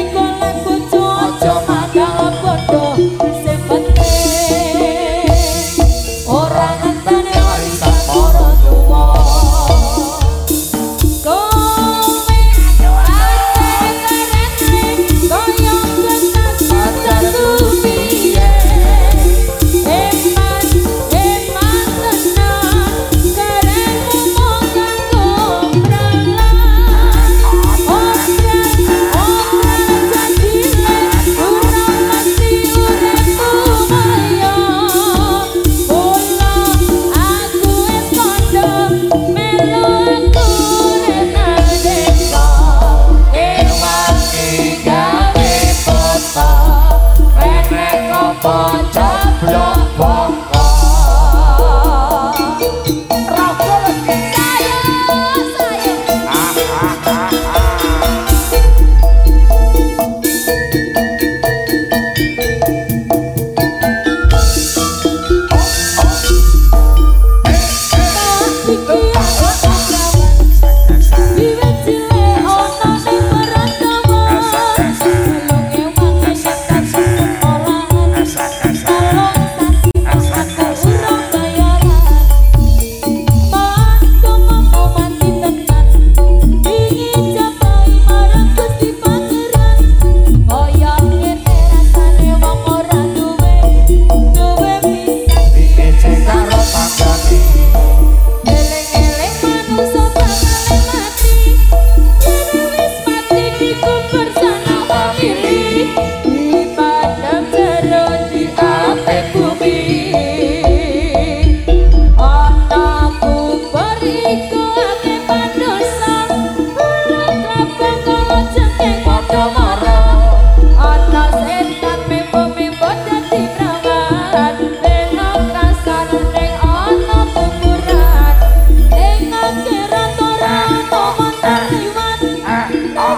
Soy con la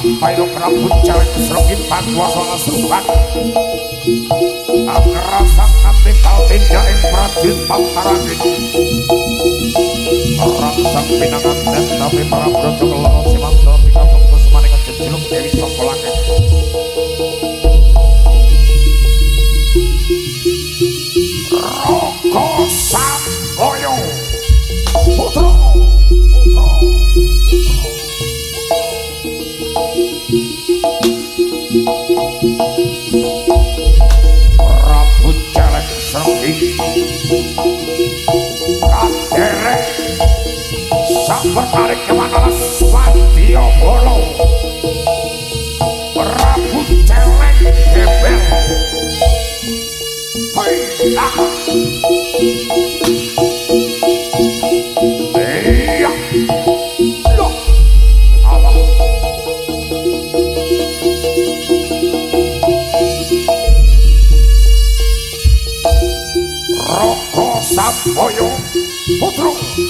Kapitanya Lampayo Prabu Celek Sredi Pangwasana Subat Akrasang Nanti Kaltinja Ing Pradil Pantarangin Orang sang pinangan dan tapi para brojo keloro simanto Pika tunggu semaning jejuluk Dewi Sokolake Kemana Swadya Bolo Prabu Celek Gebel Hei ah Iya Loh Roko Samboyo Putro Putro